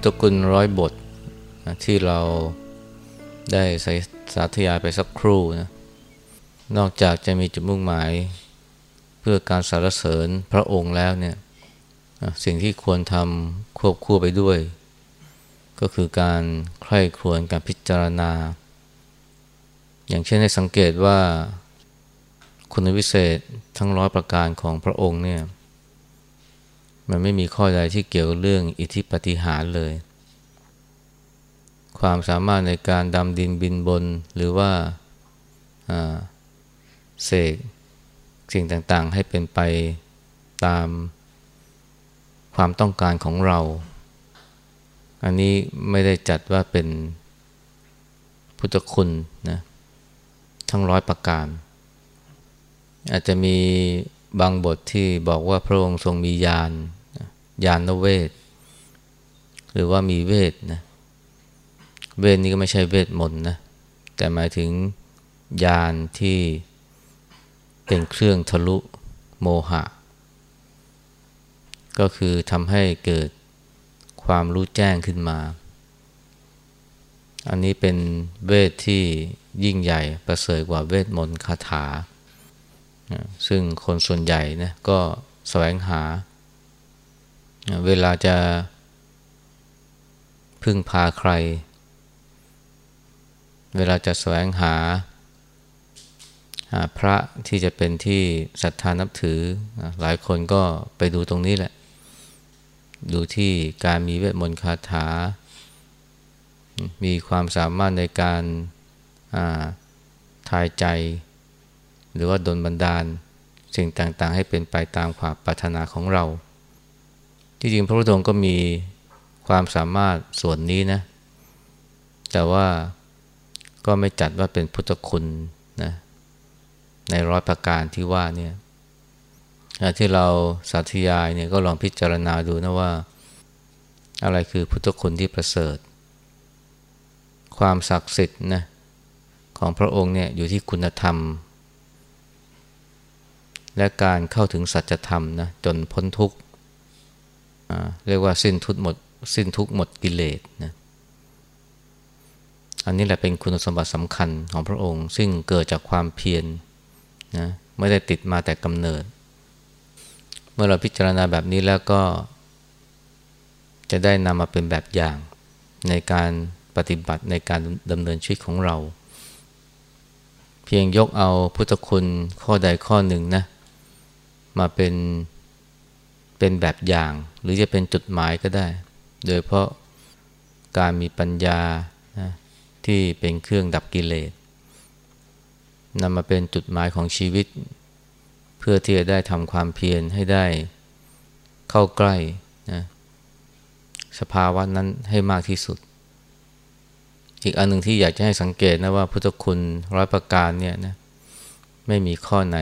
ทพุทธคุณร้อยบทที่เราได้ใส่สาธยายไปสักครู่นะนอกจากจะมีจุดมุ่งหมาย เพื่อการสรรเสริญพระองค์แล้วเนี่ยสิ่งที่ควรทำควบคู่ไปด้วย ก็คือการใคร่ครวญการพิจารณา อย่างเช่นให้สังเกตว่าคุณวิเศษทั้งร้อยประการของพระองค์เนี่ย มันไม่มีข้อใดที่เกี่ยวเรื่องอิทธิปฏิหารเลย ความสามารถในการดำดินบินบนหรือว่าเสกสิ่งต่างๆ ให้เป็นไปตามความต้องการของเรา อันนี้ไม่ได้จัดว่าเป็นพุทธคุณนะทั้งร้อยประการ อาจจะมีบางบทที่บอกว่าพระองค์ทรงมียาน ยานเวท หรือว่ามีเวทนะเวทนี้ก็ไม่ใช่เวทมนต์นะแต่หมายถึงยานที่เป็นเครื่องทะลุโมหะ ก็คือทำให้เกิดความรู้แจ้งขึ้นมา อันนี้เป็นเวทที่ยิ่งใหญ่ประเสริฐกว่าเวทมนต์คาถา ซึ่งคนส่วนใหญ่นะก็แสวงหา เวลาจะพึ่งพาใคร เวลาจะแสวงหาพระที่จะเป็นที่ศรัทธานับถือ หลายคนก็ไปดูตรงนี้แหละ ดูที่การมีเวทมนต์คาถา มีความสามารถในการทายใจ หรือว่าดลบันดาล สิ่งต่างๆ ให้เป็นไปตามความปรารถนาของเรา ที่จริงพระพุทธองค์ก็มีความสามารถส่วนนี้นะ แต่ว่าก็ไม่จัดว่าเป็นพุทธคุณนะในร้อยประการที่ว่าเนี่ยที่เราสาธยายเนี่ยก็ลองพิจารณาดูนะว่า อะไรคือพุทธคุณที่ประเสริฐ ความศักดิ์สิทธิ์นะของพระองค์เนี่ยอยู่ที่คุณธรรม และการเข้าถึงสัจธรรมนะจนพ้นทุกข์ เรียกว่าสิ้นทุกหมด สิ้นทุกหมดกิเลสนะอันนี้แหละเป็นคุณสมบัติสำคัญของพระองค์ ซึ่งเกิดจากความเพียรนะไม่ได้ติดมาแต่กำเนิด เมื่อเราพิจารณาแบบนี้แล้วก็จะได้นำมาเป็นแบบอย่างในการปฏิบัติในการดำเนินชีวิตของเรา เพียงยกเอาพุทธคุณข้อใดข้อหนึ่งนะมาเป็น เป็นแบบอย่าง หรือจะเป็นจุดหมายก็ได้ โดยเพราะการมีปัญญานะที่เป็นเครื่องดับกิเลสนำมาเป็นจุดหมายของชีวิต เพื่อที่จะได้ทำความเพียรให้ได้เข้าใกล้นะสภาวะนั้นให้มากที่สุด อีกอันหนึ่งที่อยากจะให้สังเกตนะว่าพุทธคุณร้อยประการเนี่ยนะไม่มีข้อไหน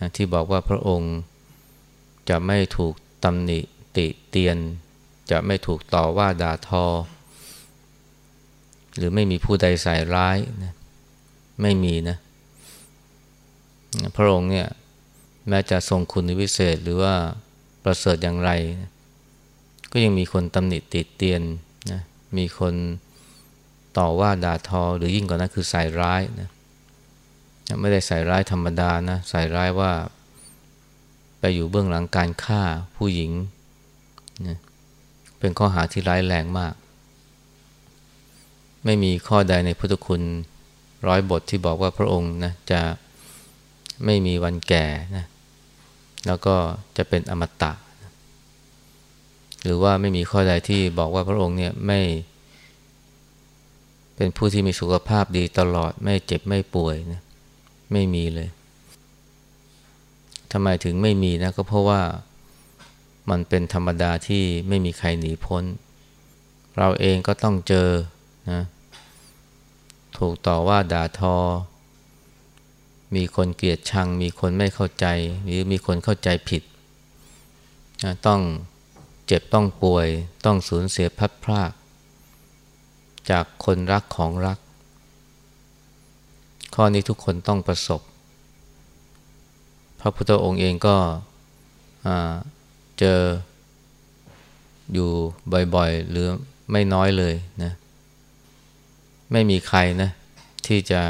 นะที่บอกว่าพระองค์จะไม่ถูก ตำหนิติเตียน จะไม่ถูกต่อว่าด่าทอ หรือไม่มีผู้ใดใส่ร้ายนะไม่มีนะ พระองค์เนี่ยแม้จะทรงคุณวิเศษหรือว่าประเสริฐอย่างไร ก็ยังมีคนตำหนิติเตียนนะมีคนต่อว่าด่าทอหรือยิ่งกว่านั้นคือใส่ร้ายนะไม่ได้ใส่ร้ายธรรมดานะใส่ร้ายว่า ไปอยู่เบื้องหลังการฆ่าผู้หญิงนะเป็นข้อหาที่ร้ายแรงมาก ไม่มีข้อใดในพุทธคุณร้อยบทที่บอกว่าพระองค์นะจะไม่มีวันแก่นะแล้วก็จะเป็นอมตะ หรือว่าไม่มีข้อใดที่บอกว่าพระองค์เนี่ยไม่เป็นผู้ที่มีสุขภาพดีตลอดไม่เจ็บไม่ป่วยนะไม่มีเลย ทำไมถึงไม่มีนะก็เพราะว่ามันเป็นธรรมดาที่ไม่มีใครหนีพ้น เราเองก็ต้องเจอนะถูกต่อว่าด่าทอ มีคนเกลียดชัง มีคนไม่เข้าใจ หรือมีคนเข้าใจผิดนะต้องเจ็บต้องป่วย ต้องสูญเสียพัดพราก จากคนรักของรัก ข้อนี้ทุกคนต้องประสบ พระพุทธองค์เองก็เจออยู่บ่อยๆ หรือไม่น้อยเลยนะไม่มีใครนะที่จะ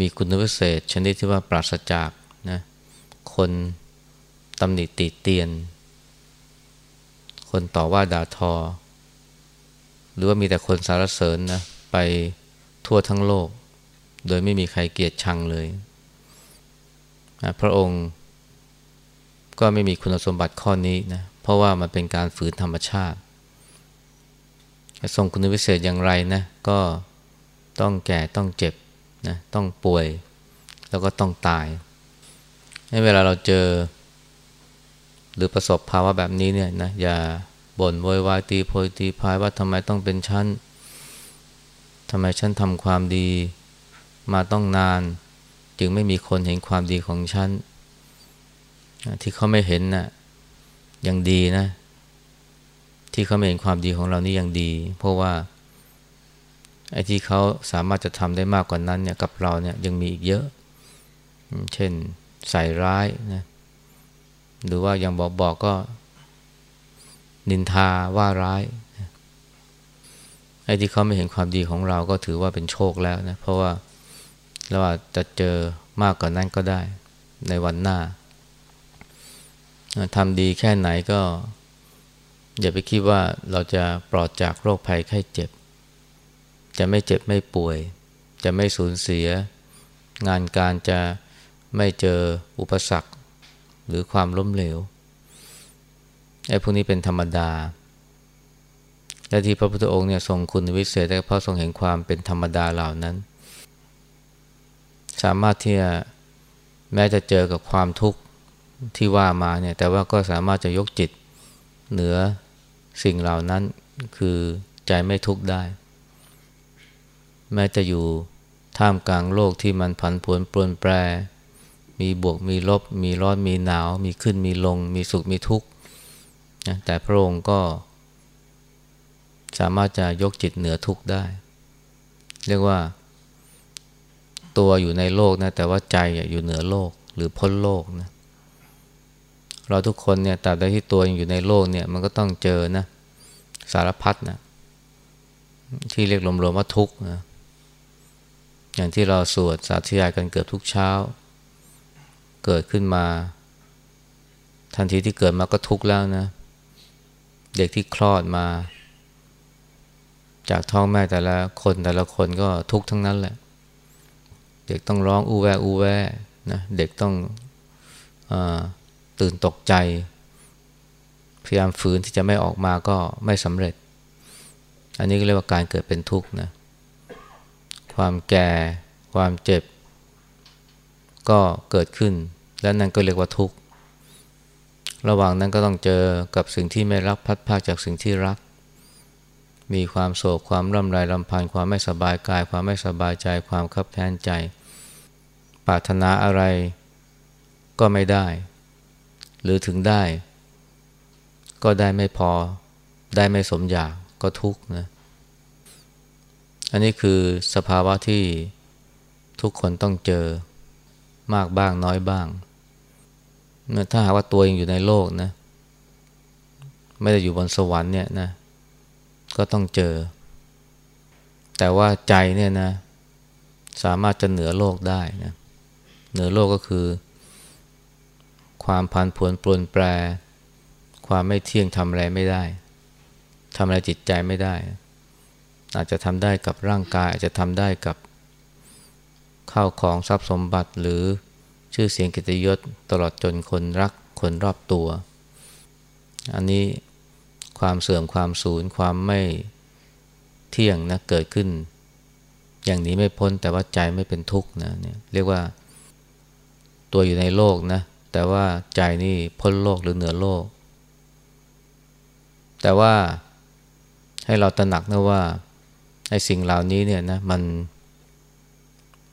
มีคุณวิเศษ ชนิดที่ว่าปราศจากนะคนตำหนิติเตียน คนต่อว่าด่าทอ หรือว่ามีแต่คนสารเสริญนะไปทั่วทั้งโลก โดยไม่มีใครเกลียดชังเลย พระองค์ก็ไม่มีคุณสมบัติข้อนี้นะเพราะว่ามันเป็นการฝืนธรรมชาติทรงคุณวิเศษอย่างไรนะก็ต้องแก่ต้องเจ็บนะต้องป่วย แล้วก็ต้องตายให้เวลาเราเจอ หรือประสบภาวะแบบนี้เนี่ยนะอย่าบ่นโวยวายตีโพยตีพายว่าทำไมต้องเป็นชั้นทำไมฉันทำความดีมาต้องนาน จึงไม่มีคนเห็นความดีของฉันที่เขาไม่เห็นนะ่ะยังดีนะ ที่เขาไม่เห็นความดีของเรานี่ยังดี เพราะว่าไอ้ที่เขาสามารถจะทำได้มากกว่านั้นเนี่ยกับเราเนี่ยยังมีอีกเยอะ เช่นใส่ร้ายนะหรือว่ายังบอกบอกก็ นินทาว่าร้ายไอ้ที่เขาไม่เห็นความดีของเราก็ถือว่าเป็นโชคแล้วนะ เพราะว่า เราอาจจะเจอมากกว่านั้นก็ได้ในวันหน้าทำดีแค่ไหนก็ อย่าไปคิดว่าเราจะปลอดจากโรคภัยไข้เจ็บ จะไม่เจ็บไม่ป่วย จะไม่สูญเสีย งานการจะไม่เจออุปสรรค หรือความล้มเหลวไอ้พวกนี้เป็นธรรมดา และที่พระพุทธองค์เนี่ยทรงคุณวิเศษแต่เพราะทรงเห็นความเป็นธรรมดาเหล่านั้น สามารถที่จะแม้จะเจอกับความทุกข์ที่ว่ามาเนี่ยแต่ว่าก็สามารถจะยกจิตเหนือสิ่งเหล่านั้นคือใจไม่ทุกข์ได้ แม้จะอยู่ท่ามกลางโลกที่มันผันผวนปรนแปร มีบวกมีลบ มีร้อนมีหนาว มีขึ้นมีลง มีสุขมีทุกข์นะแต่พระองค์ก็ สามารถจะยกจิตเหนือทุกข์ได้ เรียกว่า ตัวอยู่ในโลกนะแต่ว่าใจอยู่เหนือโลกหรือพ้นโลกนะเราทุกคนเนี่ยตราบใดที่ตัวยังอยู่ในโลกเนี่ยมันก็ต้องเจอนะสารพัดนะที่เรียกรวมๆว่าทุกข์นะอย่างที่เราสวดสาธยายกันเกือบทุกเช้า เกิดขึ้นมา ทันทีที่เกิดมาก็ทุกข์แล้วนะ เด็กที่คลอดมา จากท้องแม่แต่ละคนแต่ละคนก็ทุกข์ทั้งนั้นแหละ เด็กต้องร้องอูแวอูแวนะเด็กต้องอตื่นตกใจ พยายามฝืนที่จะไม่ออกมาก็ไม่สำเร็จ อันนี้ก็เรียกว่าการเกิดเป็นทุกข์นะความแก่ความเจ็บ ก็เกิดขึ้น และนั่นก็เรียกว่าทุกข์ ระหว่างนั้นก็ต้องเจอกับสิ่งที่ไม่รักพัดพาจากสิ่งที่รัก มีความโศกความร่ำไรรำพันความไม่สบายกาย ความไม่สบายใจ ความคับแค้นใจ ปรารถนาอะไรก็ไม่ได้ หรือถึงได้ ก็ได้ไม่พอ ได้ไม่สมอยากก็ทุกข์นะ อันนี้คือสภาวะที่ทุกคนต้องเจอมากบ้างน้อยบ้าง ถ้าหากว่าตัวเองอยู่ในโลกนะ ไม่ได้อยู่บนสวรรค์เนี่ยนะ ก็ต้องเจอ แต่ว่าใจเนี่ยนะ สามารถจะเหนือโลกได้นะเหนือโลกก็คือ ความพันผวนปลนแปร ความไม่เที่ยงทำอะไรไม่ได้ทำอะไรจิตใจไม่ได้ อาจจะทำได้กับร่างกาย อาจจะทำได้กับข้าวของทรัพย์สมบัติหรือชื่อเสียงกิตยศตลอดจนคนรักคนรอบตัว อันนี้ ความเสื่อมความสูญความไม่เที่ยงนะเกิดขึ้น อย่างนี้ไม่พ้นแต่ว่าใจไม่เป็นทุกข์นะเนี่ยเรียกว่าตัวอยู่ในโลกนะแต่ว่าใจนี่พ้นโลกหรือเหนือโลก แต่ว่าให้เราตระหนักนะว่าไอ้สิ่งเหล่านี้เนี่ยนะมัน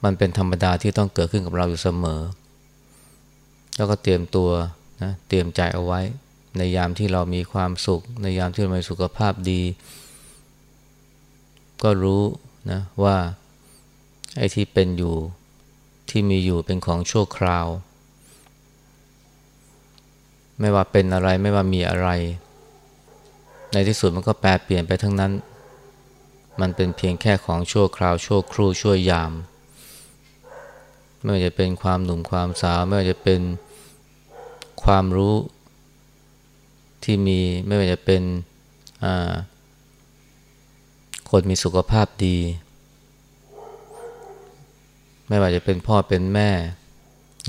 มันเป็นธรรมดาที่ต้องเกิดขึ้นกับเราอยู่เสมอ แล้วก็เตรียมตัวนะเตรียมใจเอาไว้ ในยามที่เรามีความสุข ในยามที่เรามีสุขภาพดี ก็รู้นะว่าไอ้ที่เป็นอยู่ที่มีอยู่เป็นของชั่วคราว ไม่ว่าเป็นอะไรไม่ว่ามีอะไร ในที่สุดมันก็แปลเปลี่ยนไปทั้งนั้น มันเป็นเพียงแค่ของชั่วคราว ชั่วครู่ชั่วยาม ไม่ว่าจะเป็นความหนุ่มความสาว ไม่ว่าจะเป็นความรู้ ที่มีไม่ว่าจะเป็นคนมีสุขภาพดี ไม่ว่าจะเป็นพ่อเป็นแม่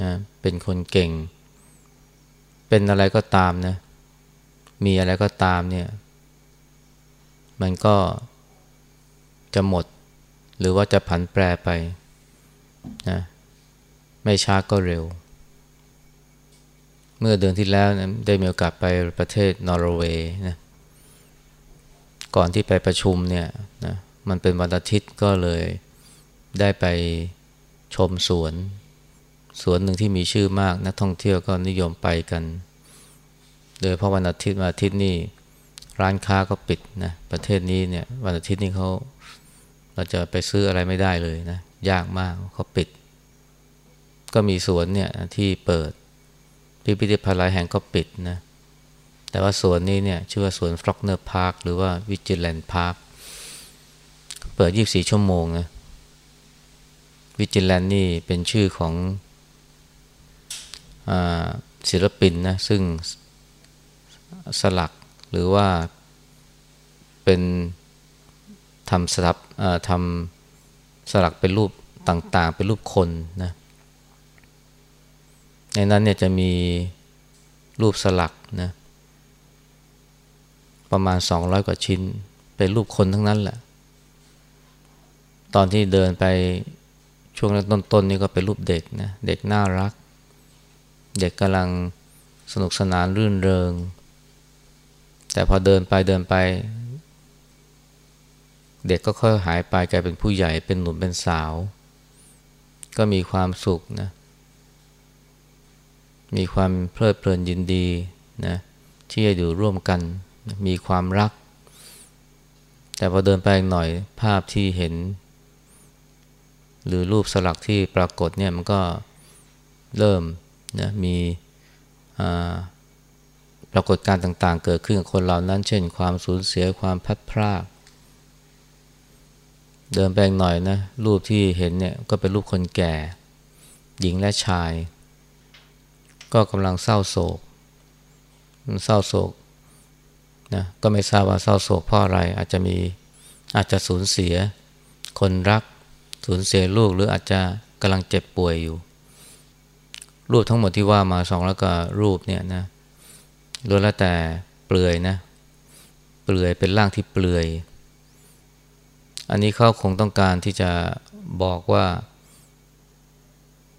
นะเป็นคนเก่ง เป็นอะไรก็ตามนะมีอะไรก็ตามเนี่ย มันก็จะหมด หรือว่าจะผันแปรไปนะไม่ช้าก็เร็ว เมื่อเดือนที่แล้วนะได้มีโอกาสไปประเทศนอร์เวย์นะก่อนที่ไปประชุมเนี่ยนะมันเป็นวันอาทิตย์ก็เลยได้ไปชมสวน สวนหนึ่งที่มีชื่อมากนักท่องเที่ยวก็นิยมไปกัน โดยเพราะวันอาทิตย์วันอาทิตย์นี่ร้านค้าก็ปิดนะประเทศนี้เนี่ยวันอาทิตย์นี่เขาเราจะไปซื้ออะไรไม่ได้เลยนะยากมากเขาปิด ก็มีสวนเนี่ยที่เปิด พิพิธภัณฑ์หลายแห่งก็ปิดนะ แต่ว่าสวนนี้เนี่ยชื่อว่าสวน Frogner Park หรือว่า Vigeland Park เปิด 24 ชั่วโมงนะ Vigeland นี่เป็นชื่อของอศิลปินนะซึ่งสลักหรือว่าเป็นทำสลับทำสลักเป็นรูปต่างๆ เป็นรูปคนนะ ในนั้นเนี่ยจะมีรูปสลักนะประมาณ 200 กว่าชิ้น เป็นรูปคนทั้งนั้นแหละ ตอนที่เดินไปช่วงต้นๆนนี่ก็เป็นรูปเด็กนะเด็กน่ารัก เด็กกำลังสนุกสนานรื่นเริง แต่พอเดินไปเดินไป เด็กก็ค่อยหายไปกลายเป็นผู้ใหญ่เป็นหนุ่มเป็นสาว ก็มีความสุขนะ มีความเพลิดเพลินยินดีนะที่จะอยู่ร่วมกัน มีความรัก แต่พอเดินไปหน่อยภาพที่เห็น หรือรูปสลักที่ปรากฏเนี่ยมันก็เริ่มนะมีปรากฏการณ์ต่างๆ เกิดขึ้นกับคนเหล่านั้น เช่น ความสูญเสียความพัดพรากเดินแปหน่อยนะรูปที่เห็นเนี่ยก็เป็นรูปคนแก่ หญิงและชาย ก็กำลังเศร้าโศกเศร้าโศกนะก็ไม่ทราบว่าเศร้าโศกเพราะอะไร อาจจะมีอาจจะสูญเสีย คนรักสูญเสียลูกหรืออาจจะกำลังเจ็บป่วยอยู่ รูปทั้งหมดที่ว่ามาสองแล้วก็รูปเนี่ยนะล้วนแล้วแต่เปลือยนะ เปลือยเป็นร่างที่เปลือย อันนี้เขาคงต้องการที่จะบอกว่า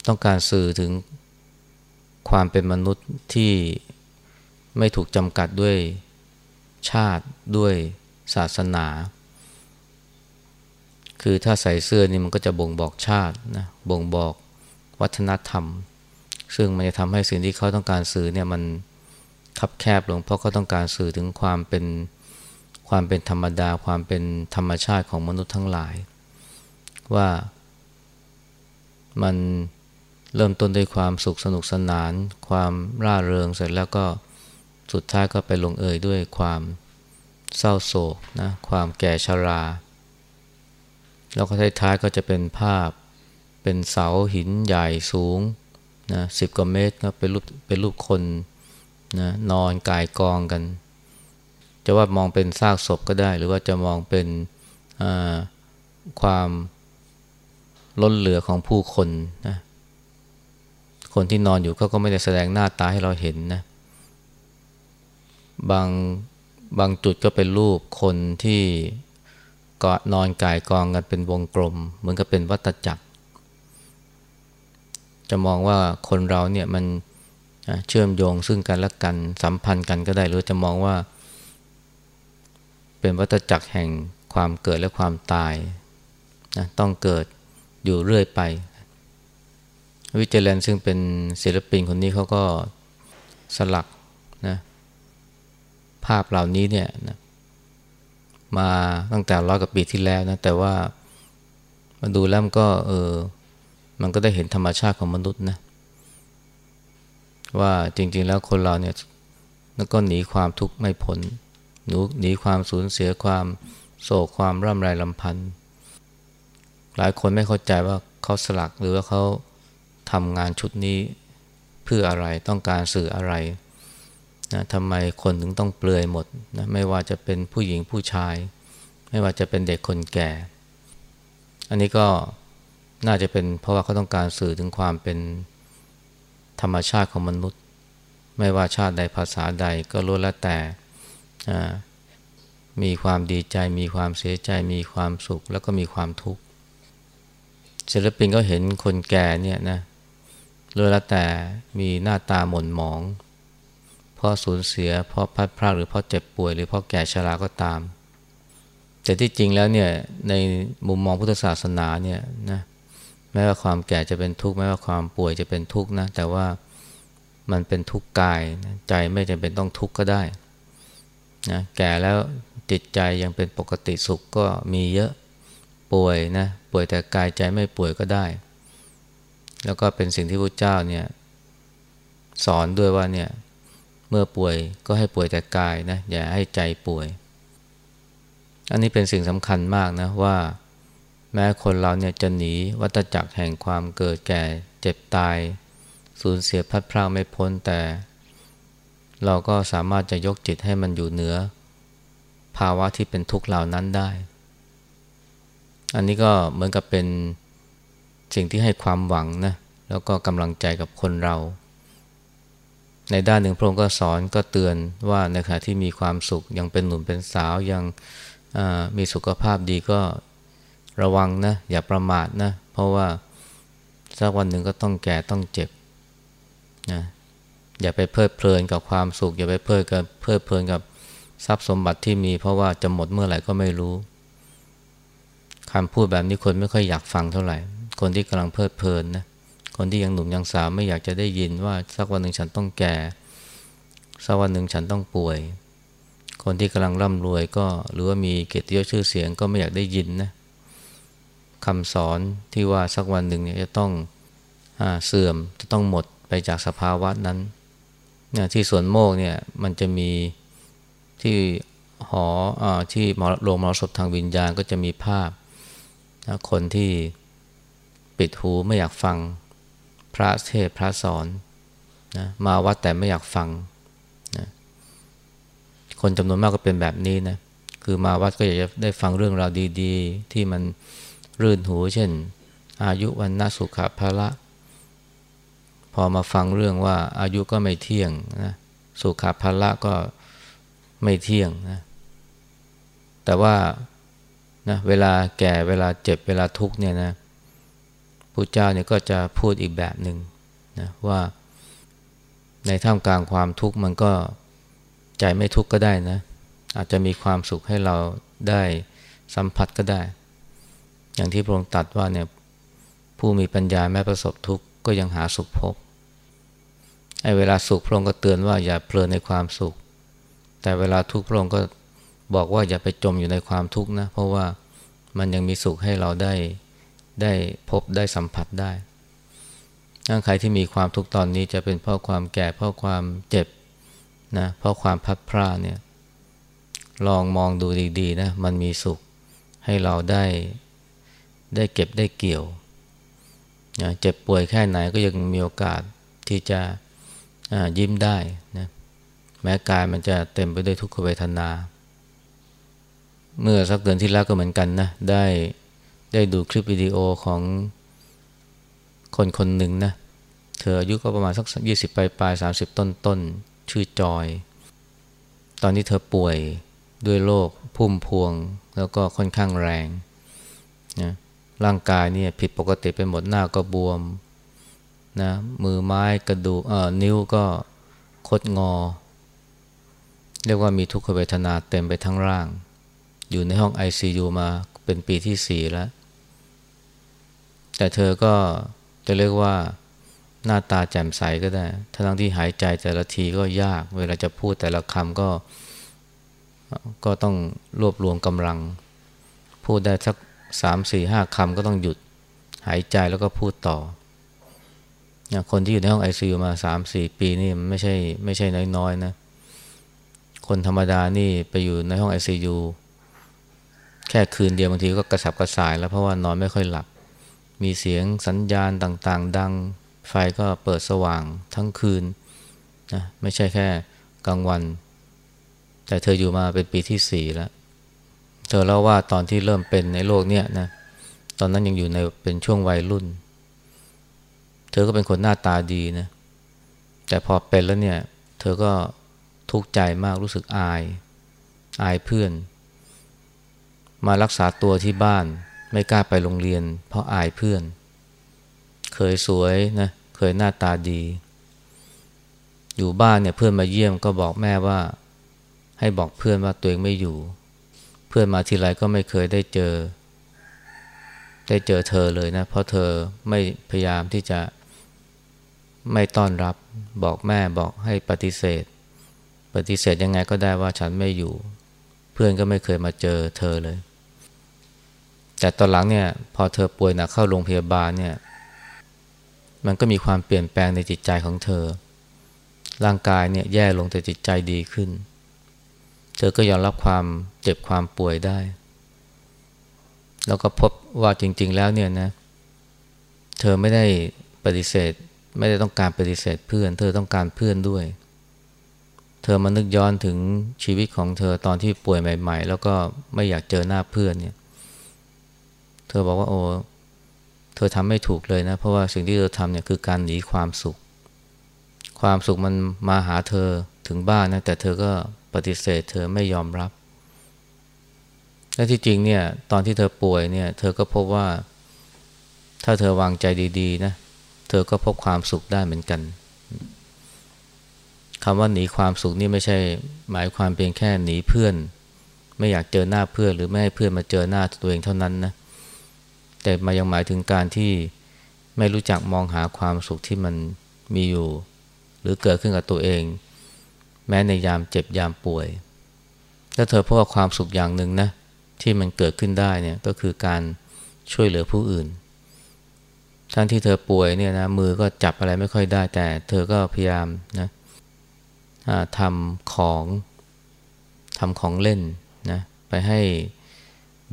ต้องการสื่อถึง ความเป็นมนุษย์ที่ไม่ถูกจำกัดด้วยชาติด้วยศาสนา คือถ้าใส่เสื้อนี่มันก็จะบ่งบอกชาตินะบ่งบอกวัฒนธรรม ซึ่งมันจะทำให้สิ่งที่เขาต้องการสื่อเนี่ยมันคับแคบลงเพราะเขาต้องการสื่อถึงความเป็นความเป็นธรรมดาความเป็นธรรมชาติของมนุษย์ทั้งหลาย ว่ามัน เริ่มต้นด้วยความสุขสนุกสนาน ความร่าเริงเสร็จแล้วก็สุดท้ายก็ไปลงเอยด้วยความเศร้าโศกนะความแก่ชรา แล้วก็ท้ายๆก็จะเป็นภาพเป็นเสาหินใหญ่สูงนะสิบกว่าเมตรก็เป็นรูปเป็นรูปคนนะนอนกายกองกัน จะว่ามองเป็นซากศพก็ได้ หรือว่าจะมองเป็นความล้นเหลือของผู้คนนะ คนที่นอนอยู่เขาก็ไม่ได้แสดงหน้าตาให้เราเห็นนะ บางบางจุดก็เป็นรูปคนที่ก็นอนกายกองกันเป็นวงกลม เหมือนกับเป็นวัตจักร จะมองว่าคนเราเนี่ยมันเชื่อมโยงซึ่งกันและกันสัมพันธ์กันก็ได้ หรือจะมองว่า เป็นวัฏจักรแห่งความเกิดและความตายนะต้องเกิดอยู่เรื่อยไป วิจเลนซึ่งเป็นศิลปินคนนี้เขาก็สลักนะภาพเหล่านี้เนี่ยนะมาตั้งแต่ร้อยกว่าปีที่แล้วนะแต่ว่ามาดูแล้วมันก็เออมันก็ได้เห็นธรรมชาติของมนุษย์นะว่าจริง ๆ แล้วคนเราเนี่ยก็หนีความทุกข์ไม่พ้นหนูหนีความสูญเสียความโศกความร่ำไรลำพันธ์หลายคนไม่เข้าใจว่าเขาสลักหรือว่าเขา ทำงานชุดนี้เพื่ออะไรต้องการสื่ออะไรนะทำไมคนถึงต้องเปลือยหมดนะไม่ว่าจะเป็นผู้หญิงผู้ชาย ไม่ว่าจะเป็นเด็กคนแก่ อันนี้ก็น่าจะเป็นเพราะว่าเขาต้องการสื่อถึงความเป็นธรรมชาติของมนุษย์ ไม่ว่าชาติใดภาษาใดก็รู้แล้วแต่มีความดีใจ มีความเสียใจ มีความสุขแล้วก็มีความทุกข์ศิลปินก็เห็นคนแก่เนี่ยนะ รู้แล้วแต่มีหน้าตาหม่นหมอง เพราะสูญเสีย เพราะพัดพลาดหรือเพราะเจ็บป่วยหรือเพราะแก่ชราก็ตาม แต่ที่จริงแล้วเนี่ยในมุมมองพุทธศาสนาเนี่ยนะแม้ว่าความแก่จะเป็นทุกข์แม้ว่าความป่วยจะเป็นทุกข์นะแต่ว่ามันเป็นทุกข์กายนะใจไม่จำเป็นต้องทุกข์ก็ได้นะแก่แล้วจิตใจยังเป็นปกติสุขก็มีเยอะป่วยนะป่วยแต่กายใจไม่ป่วยก็ได้ แล้วก็เป็นสิ่งที่พระเจ้าเนี่ยสอนด้วยว่าเนี่ยเมื่อป่วยก็ให้ป่วยแต่กายนะอย่าให้ใจป่วย อันนี้เป็นสิ่งสำคัญมากนะว่า แม้คนเราเนี่ยจะหนีวัฏจักรแห่งความเกิดแก่เจ็บตายสูญเสียพัดพลาดไม่พ้นแต่ เราก็สามารถจะยกจิตให้มันอยู่เหนือ ภาวะที่เป็นทุกข์เหล่านั้นได้ อันนี้ก็เหมือนกับเป็นสิ่งที่ให้ความหวังนะ แล้วก็กำลังใจกับคนเรา ในด้านหนึ่งพระองค์ก็สอนก็เตือนว่าในขณะที่มีความสุขยังเป็นหนุ่มเป็นสาวยังมีสุขภาพดีก็ระวังนะอย่าประมาทนะ เพราะว่าสักวันหนึ่งก็ต้องแก่ต้องเจ็บนะอย่าไปเพลิดเพลินกับความสุข อย่าไปเพลิดกับเพลิดเพลินกับทรัพย์สมบัติที่มีเพราะว่าจะหมดเมื่อไหร่ก็ไม่รู้คำพูดแบบนี้คนไม่ค่อยอยากฟังเท่าไหร่ คนที่กำลังเพลิดเพลินนะ คนที่ยังหนุ่มยังสาวไม่อยากจะได้ยินว่าสักวันหนึ่งฉันต้องแก่ สักวันหนึ่งฉันต้องป่วย คนที่กำลังร่ำรวยก็หรือว่ามีเกียรติยศชื่อเสียงก็ไม่อยากได้ยินนะคำสอนที่ว่าสักวันหนึ่งเนี่ยจะต้องอเสื่อมจะต้องหมดไปจากสภาวะนั้นเนี่ยที่สวนโมกเนี่ยมันจะมีที่หออที่โรงมรสพทางวิญญาณก็จะมีภาพนะคนที่ปิดหูไม่อยากฟัง พระเทศพระสอนนะมาวัดแต่ไม่อยากฟังนะคนจำนวนมากก็เป็นแบบนี้นะคือมาวัดก็อยากจะได้ฟังเรื่องราวดีๆ ที่มันรื่นหู เช่น อายุวันนาสุขภาละ พอมาฟังเรื่องว่าอายุก็ไม่เที่ยงนะสุขภาละก็ไม่เที่ยงนะแต่ว่านะเวลาแก่เวลาเจ็บเวลาทุกเนี่ยนะ พระเจ้าเนี่ยก็จะพูดอีกแบบหนึ่งนะว่าในท่ามกลางความทุกข์มันก็ใจไม่ทุกข์ก็ได้นะ อาจจะมีความสุขให้เราได้สัมผัสก็ได้ อย่างที่พระองค์ตรัสว่าเนี่ยผู้มีปัญญาแม้ประสบทุกข์ก็ยังหาสุขพบไอ้เวลาสุขพระองค์ก็เตือนว่าอย่าเพลินในความสุข แต่เวลาทุกข์พระองค์ก็บอกว่าอย่าไปจมอยู่ในความทุกข์นะ เพราะว่ามันยังมีสุขให้เราได้ ได้พบได้สัมผัสได้ถ้าใครที่มีความทุกข์ตอนนี้จะเป็นเพราะความแก่เพราะความเจ็บนะเพราะความพัดพลาดเนี่ยลองมองดูดีๆนะมันมีสุขให้เราได้ได้เก็บได้เกี่ยวนะเจ็บป่วยแค่ไหนก็ยังมีโอกาสที่จะยิ้มได้นะแม้กายมันจะเต็มไปด้วยทุกขเวทนา เมื่อสักเดือนที่แล้วก็เหมือนกันนะได้ ได้ดูคลิปวิดีโอของคนคนหนึ่งนะ เธออายุก็ประมาณสักยี่สิบปลายปลายสามสิบต้นต้นชื่อจอย ตอนนี้เธอป่วยด้วยโรคพุ่มพวงแล้วก็ค่อนข้างแรงนะร่างกายเนี่ยผิดปกติไปหมดหน้าก็บวมนะมือไม้กระดูกเอ่อนิ้วก็คดงอ เรียกว่ามีทุกขเวทนาเต็มไปทั้งร่าง อยู่ในห้อง ICU มาเป็นปีที่สี่แล้ว แต่เธอก็จะเรียกว่าหน้าตาแจ่มใสก็ได้ ทั้งที่หายใจแต่ละทีก็ยาก เวลาจะพูดแต่ละคำก็ ก็ต้องรวบรวมกำลัง พูดได้สักสามสี่ห้าคำก็ต้องหยุด หายใจแล้วก็พูดต่อ คนที่อยู่ในห้องไอซียูมาสามสี่ปีนี่ไม่ใช่ไม่ใช่น้อยๆนะคคนธรรมดานี่ไปอยู่ในห้องไอซียูแค่คืนเดียวบางทีก็กระสับกระส่ายแล้วเพราะว่านอนไม่ค่อยหลับ มีเสียงสัญญาณต่างๆ ดัง ไฟก็เปิดสว่างทั้งคืนนะไม่ใช่แค่กลางวัน แต่เธออยู่มาเป็นปีที่สี่แล้ว เธอเล่าว่าตอนที่เริ่มเป็นในโลกเนี้ยนะตอนนั้นยังอยู่ในเป็นช่วงวัยรุ่น เธอก็เป็นคนหน้าตาดีนะแต่พอเป็นแล้วเนี่ย เธอก็ทุกข์ใจมากรู้สึกอาย อายเพื่อน มารักษาตัวที่บ้าน ไม่กล้าไปโรงเรียน เพราะอายเพื่อน เคยสวยนะเคยหน้าตาดี อยู่บ้านเนี่ยเพื่อนมาเยี่ยมก็บอกแม่ว่า ให้บอกเพื่อนว่าตัวเองไม่อยู่ เพื่อนมาทีไรก็ไม่เคยได้เจอ ได้เจอเธอเลยนะ เพราะเธอไม่พยายามที่จะไม่ต้อนรับ บอกแม่บอกให้ปฏิเสธ ปฏิเสธยังไงก็ได้ว่าฉันไม่อยู่ เพื่อนก็ไม่เคยมาเจอเธอเลย แต่ตอนหลังเนี่ยพอเธอป่วยหนักเข้าโรงพยาบาลเนี่ยมันก็มีความเปลี่ยนแปลงในจิตใจของเธอ ร่างกายเนี่ยแย่ลงแต่จิตใจดีขึ้น เธอก็ยอมรับความเจ็บความป่วยได้ แล้วก็พบว่าจริง ๆ แล้วเนี่ยนะเธอไม่ได้ปฏิเสธ ไม่ได้ต้องการปฏิเสธเพื่อน เธอต้องการเพื่อนด้วย เธอมานึกย้อนถึงชีวิตของเธอตอนที่ป่วยใหม่ ๆ แล้วก็ไม่อยากเจอหน้าเพื่อนเนี่ย เธอบอกว่าโอ้เธอทำไม่ถูกเลยนะ เพราะว่าสิ่งที่เธอทำเนี่ยคือการหนีความสุข ความสุขมันมาหาเธอถึงบ้านนะแต่เธอก็ปฏิเสธ เธอไม่ยอมรับ และที่จริงเนี่ย ตอนที่เธอป่วยเนี่ย เธอก็พบว่า ถ้าเธอวางใจดี ๆ นะ เธอก็พบความสุขได้เหมือนกันคำว่าหนีความสุขนี่ไม่ใช่ หมายความเพียงแค่หนีเพื่อน ไม่อยากเจอหน้าเพื่อนหรือไม่ให้เพื่อนมาเจอหน้าตัวเองเท่านั้นนะ แต่มายังหมายถึงการที่ไม่รู้จักมองหาความสุขที่มันมีอยู่ หรือเกิดขึ้นกับตัวเอง แม้ในยามเจ็บยามป่วยถ้าเธอพบว่าความสุขอย่างหนึ่งนะที่มันเกิดขึ้นได้เนี่ยก็คือการช่วยเหลือผู้อื่นทั้งที่เธอป่วยเนี่ยนะมือก็จับอะไรไม่ค่อยได้ แต่เธอก็พยายามนะทำของทำของเล่นนะไปให้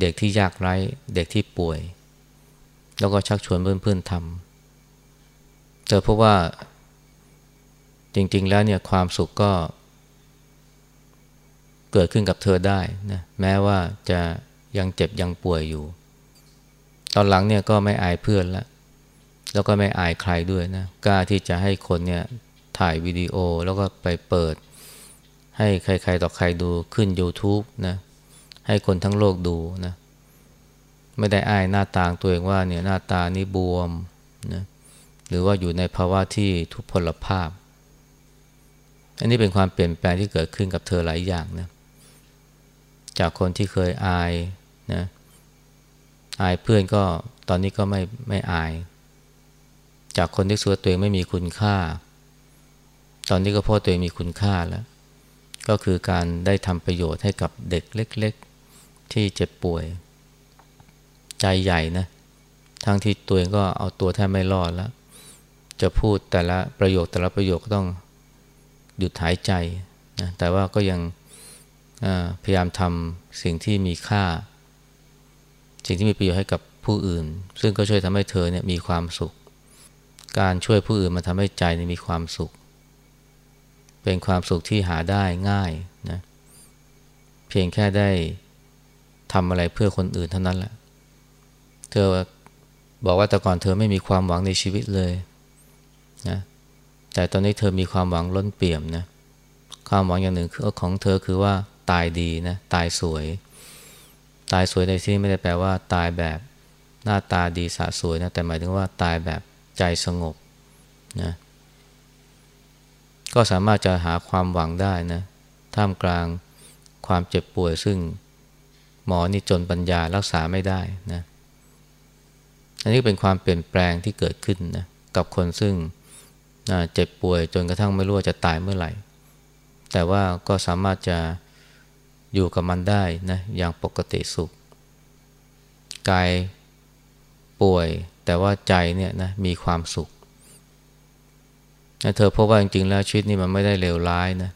เด็กที่ยากไร้ เด็กที่ป่วย แล้วก็ชักชวนเพื่อนๆทำเจอพราะว่าจริงๆแล้วเนี่ยความสุขก็ เกิดขึ้นกับเธอได้นะแม้ว่าจะยังเจ็บยังป่วยอยู่ ตอนหลังเนี่ยก็ไม่อายเพื่อนแล้วแล้วก็ไม่อายใครด้วยนะกล้าที่จะให้คนเนี่ยถ่ายวิดีโอแล้วก็ไปเปิด ให้ใครๆต่อใครดูขึ้น YouTube นะให้คนทั้งโลกดูนะ ไม่ได้อายหน้าตาตัวเองว่าเนี่ยหน้าตานี้บวมนะหรือว่าอยู่ในภาวะที่ทุพพลภาพ อันนี้เป็นความเปลี่ยนแปลงที่เกิดขึ้นกับเธอหลายอย่างนะจากคนที่เคยอายนะอายเพื่อนก็ตอนนี้ก็ไม่ไม่อาย จากคนที่สัวตัวเองไม่มีคุณค่า ตอนนี้ก็พ่อตัวเองมีคุณค่าแล้ว ก็คือการได้ทำประโยชน์ให้กับเด็กเล็ก ๆ ที่เจ็บป่วย ใจใหญ่นะทั้งที่ตัวเองก็เอาตัวแทบไม่รอดแล้ว จะพูดแต่ละประโยคแต่ละประโยคก็ต้องหยุดหายใจนะแต่ว่าก็ยังพยายามทำสิ่งที่มีค่า สิ่งที่มีประโยชน์ให้กับผู้อื่น ซึ่งก็ช่วยทำให้เธอเนี่ยมีความสุข การช่วยผู้อื่นมาทำให้ใจมีความสุข เป็นความสุขที่หาได้ง่ายนะเพียงแค่ได้ทำอะไรเพื่อคนอื่นเท่านั้นแหละ เธอบอกว่าแต่ก่อนเธอไม่มีความหวังในชีวิตเลยนะแต่ตอนนี้เธอมีความหวังล้นเปี่ยมนะความหวังอย่างหนึ่งคือของเธอคือว่าตายดีนะตายสวย ตายสวยในที่ไม่ได้แปลว่า ตายแบบหน้าตาดีสะสวยนะแต่หมายถึงว่าตายแบบใจสงบนะก็สามารถจะหาความหวังได้นะท่ามกลางความเจ็บป่วยซึ่งหมอนี่จนปัญญารักษาไม่ได้นะ นนี้เป็นความเปลี่ยนแปลงที่เกิดขึ้นนะกับคนซึ่งเจ็บป่วยจนกระทั่งไม่รู้ว่าจะตายเมื่อไหร่ แต่ว่าก็สามารถจะอยู่กับมันได้นะอย่างปกติสุข กายป่วยแต่ว่าใจเนี่ยนะมีความสุขเธอพบว่าจริงๆแล้วชีวิตนี่มันไม่ได้เลวร้ายนะ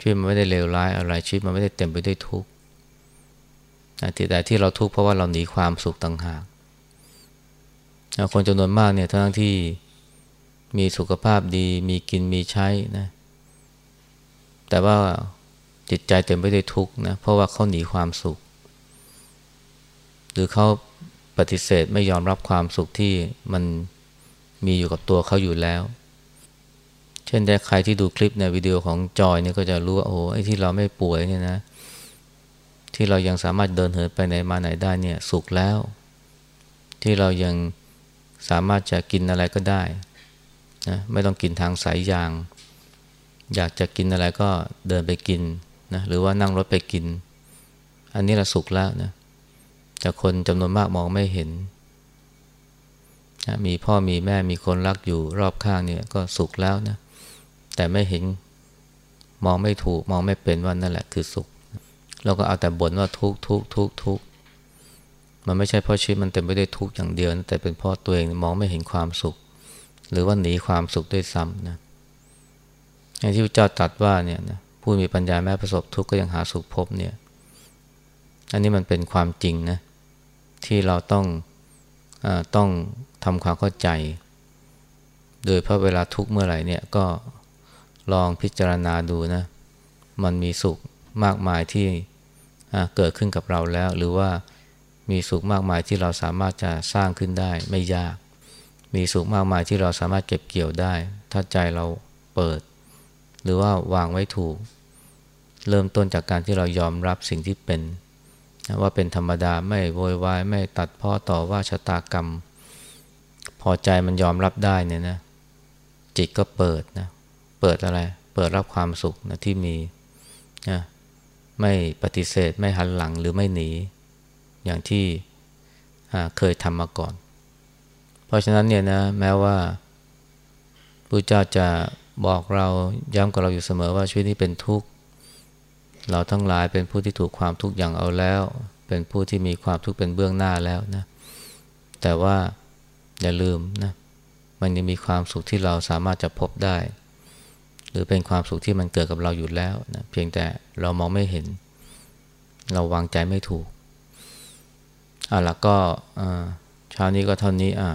ชีวิตมันไม่ได้เลวร้ายอะไรชีวิตมันไม่ได้เต็มไปด้วยทุกข์แต่ที่เราทุกข์เพราะว่าเราหนีความสุขต่างหาก คนจำนวนมากเนี่ยทั้งที่มีสุขภาพดี มีกินมีใช้นะ แต่ว่าจิตใจเต็มไปด้วยทุกข์นะ เพราะว่าเขาหนีความสุข หรือเขาปฏิเสธไม่ยอมรับความสุขที่มันมีอยู่กับตัวเขาอยู่แล้ว เช่นแต่ใครที่ดูคลิปในวิดีโอของจอยเนี่ยก็จะรู้ว่าโอ้ไอ้ที่เราไม่ป่วยเนี่ยนะ ที่เรายังสามารถเดินเหินไปไหนมาไหนได้เนี่ยสุขแล้ว ที่เรายัง สามารถจะกินอะไรก็ได้นะไม่ต้องกินทางสายยาง อยากจะกินอะไรก็เดินไปกินนะหรือว่านั่งรถไปกิน อันนี้เราสุขแล้วนะแต่คนจำนวนมากมองไม่เห็นนะมีพ่อมีแม่มีคนรักอยู่รอบข้างเนี่ยก็สุขแล้วนะแต่ไม่เห็นมองไม่ถูกมองไม่เป็นว่านั่นแหละคือสุขเราก็เอาแต่บ่นว่าทุกทุกทุกทุก มันไม่ใช่เพราะชีวิตมันเต็มไปด้วยทุกข์อย่างเดียวนะแต่เป็นเพราะตัวเองมองไม่เห็นความสุข หรือว่าหนีความสุขด้วยซ้ำนะอย่างที่พระเจ้าตรัสว่าเนี่ยนะผู้มีปัญญาแม้ประสบทุกข์ก็ยังหาสุขพบเนี่ย อันนี้มันเป็นความจริงนะที่เราต้องอต้องทำความเข้าใจ โดยเพราะเวลาทุกข์เมื่อไหร่เนี่ยก็ลองพิจารณาดูนะ มันมีสุขมากมายที่เกิดขึ้นกับเราแล้ว หรือว่า สุขมากมายที่เราสามารถจะสร้างขึ้นได้ไม่ยาก มีสุขมากมายที่เราสามารถเก็บเกี่ยวได้ ถ้าใจเราเปิด หรือว่าวางไว้ถูก เริ่มต้นจากการที่เรายอมรับสิ่งที่เป็นว่าเป็นธรรมดาไม่โวยวายไม่ตัดพ้อต่อว่าชะตากรรม พอใจมันยอมรับได้เนี่ยนะ จิตก็เปิดนะ เปิดอะไร เปิดรับความสุขนะที่มีนะไม่ปฏิเสธไม่หันหลังหรือไม่หนี อย่างที่เคยทำมาก่อน เพราะฉะนั้นเนี่ยนะแม้ว่าพระเจ้าจะบอกเราย้ำกับเราอยู่เสมอว่าชีวิตนี้เป็นทุกข์ เราทั้งหลายเป็นผู้ที่ถูกความทุกข์อย่างเอาแล้ว เป็นผู้ที่มีความทุกข์เป็นเบื้องหน้าแล้วนะแต่ว่าอย่าลืมนะมันยังมีความสุขที่เราสามารถจะพบได้ หรือเป็นความสุขที่มันเกิดกับเราอยู่แล้วนะเพียงแต่เรามองไม่เห็น เราวางใจไม่ถูก อะแล้วก็เช้านี้ก็เท่านี้อะ